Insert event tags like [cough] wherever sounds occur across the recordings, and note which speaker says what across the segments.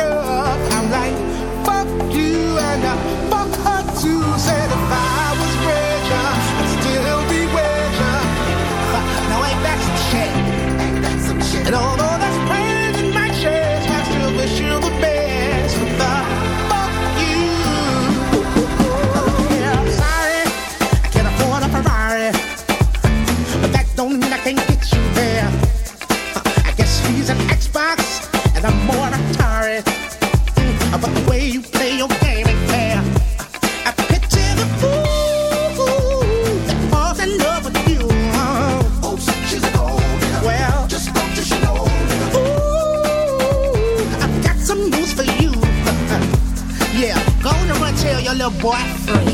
Speaker 1: I'm like, fuck you, and uh, fuck her too. Said if I was richer, I'd still be ya. [laughs] Now ain't that some shit? Ain't that some shit? And although that's in my I still wish you the best. But the fuck you. Yeah, I'm sorry, I can't afford a Ferrari, but that don't mean I can't get you there. I guess he's an Xbox and I'm more The way you play your game. I picture the fool that falls in love with you. Oh, she's a gold Well, just don't you know? Ooh, I've got some news for you. [laughs] Yeah, go on and run tell your little boy free.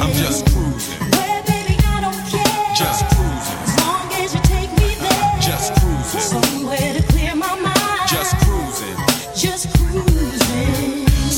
Speaker 2: I'm just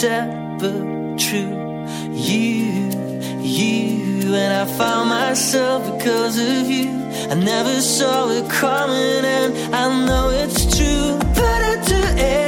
Speaker 3: separate true you you and i found myself because of you i never saw it coming and i know it's true but i to.
Speaker 4: it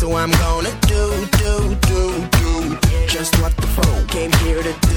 Speaker 5: So I'm gonna do, do, do, do just what the phone came here to do.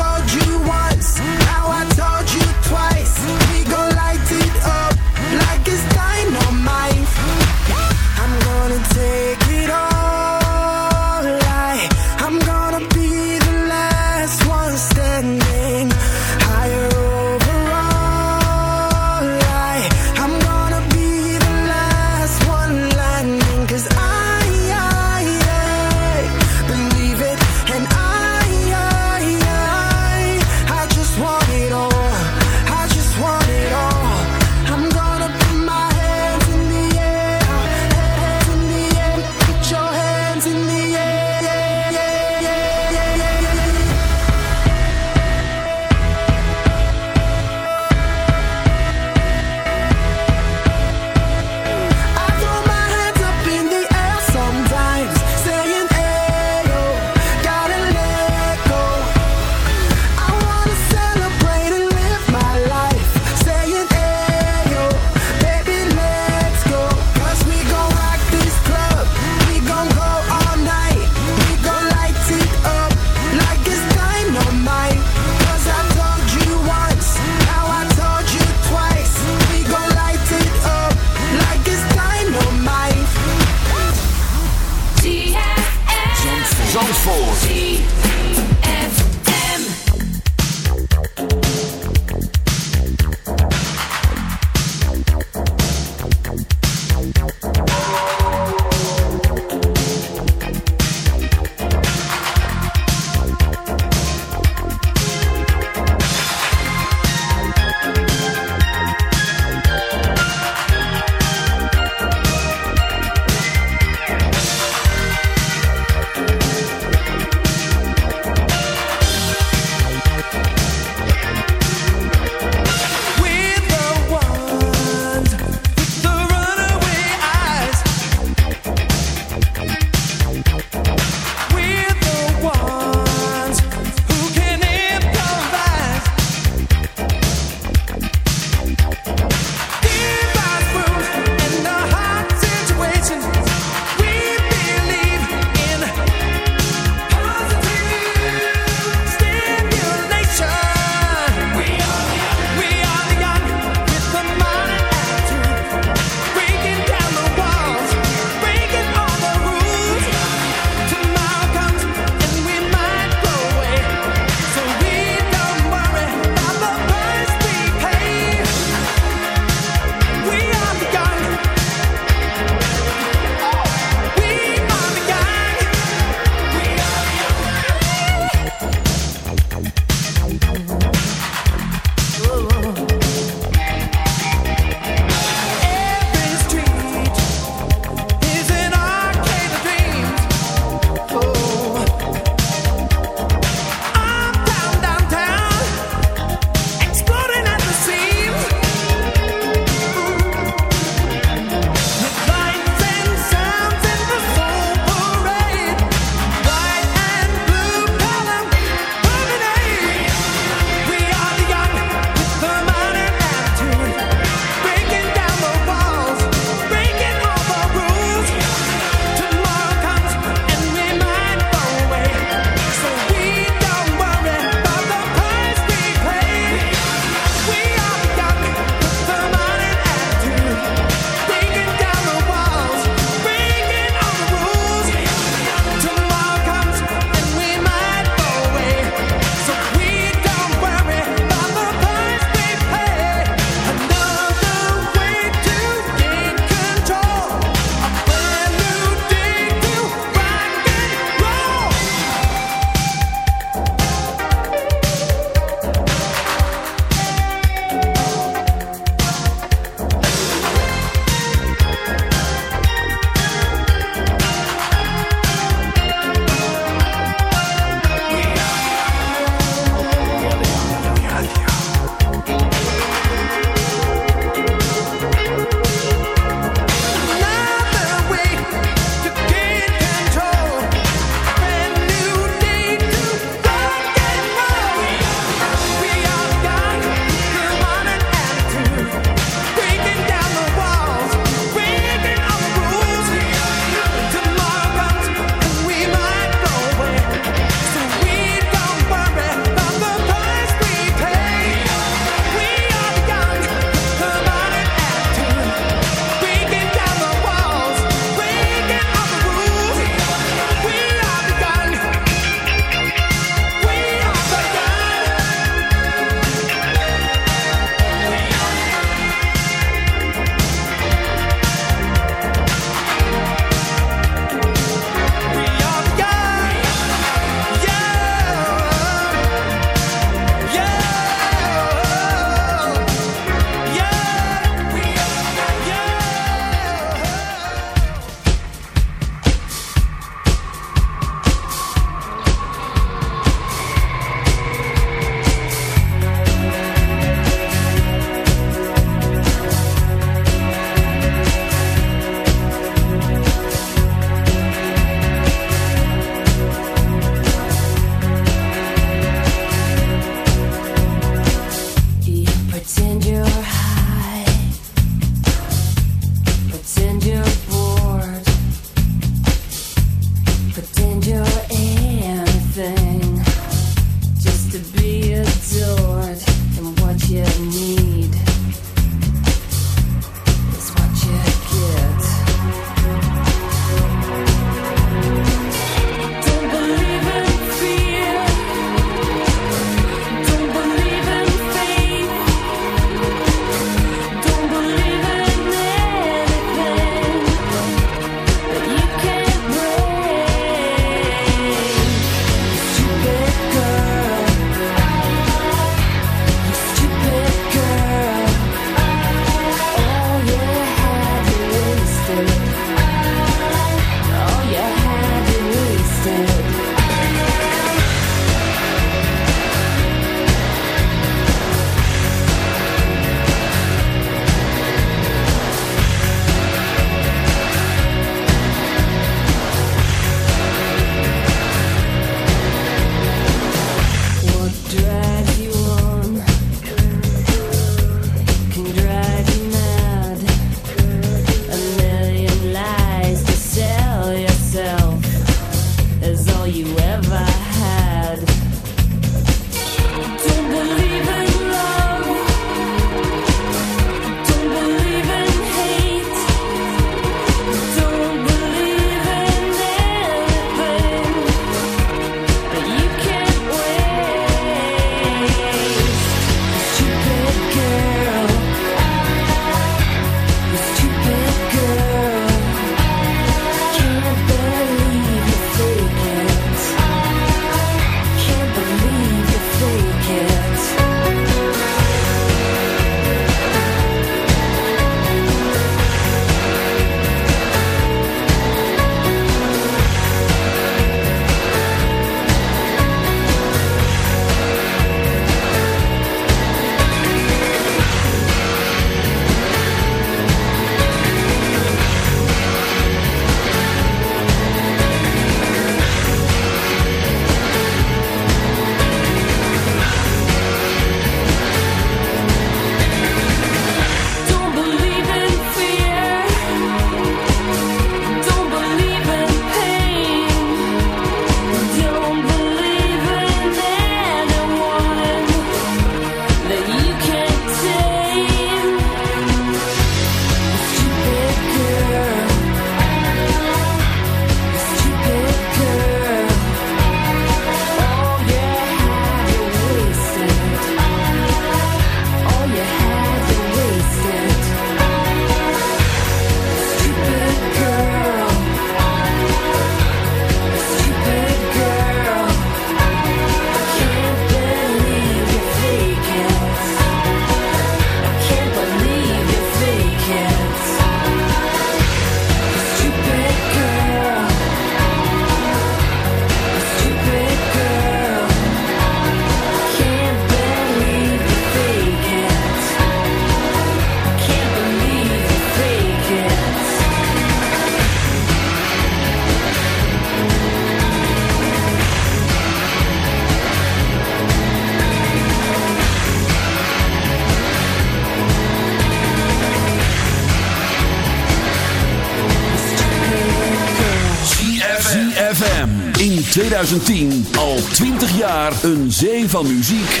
Speaker 4: 2010 al 20 jaar een zee van muziek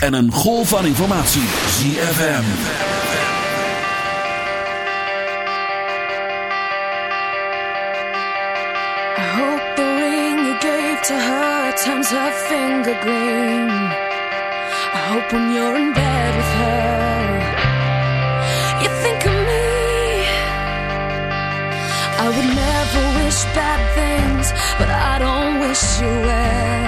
Speaker 4: en een golf van informatie. ZFM.
Speaker 3: I hope the ring you gave to her turns her finger green. I hope when you're in bed with her, you think of me. I would never wish bad things.
Speaker 5: 因为。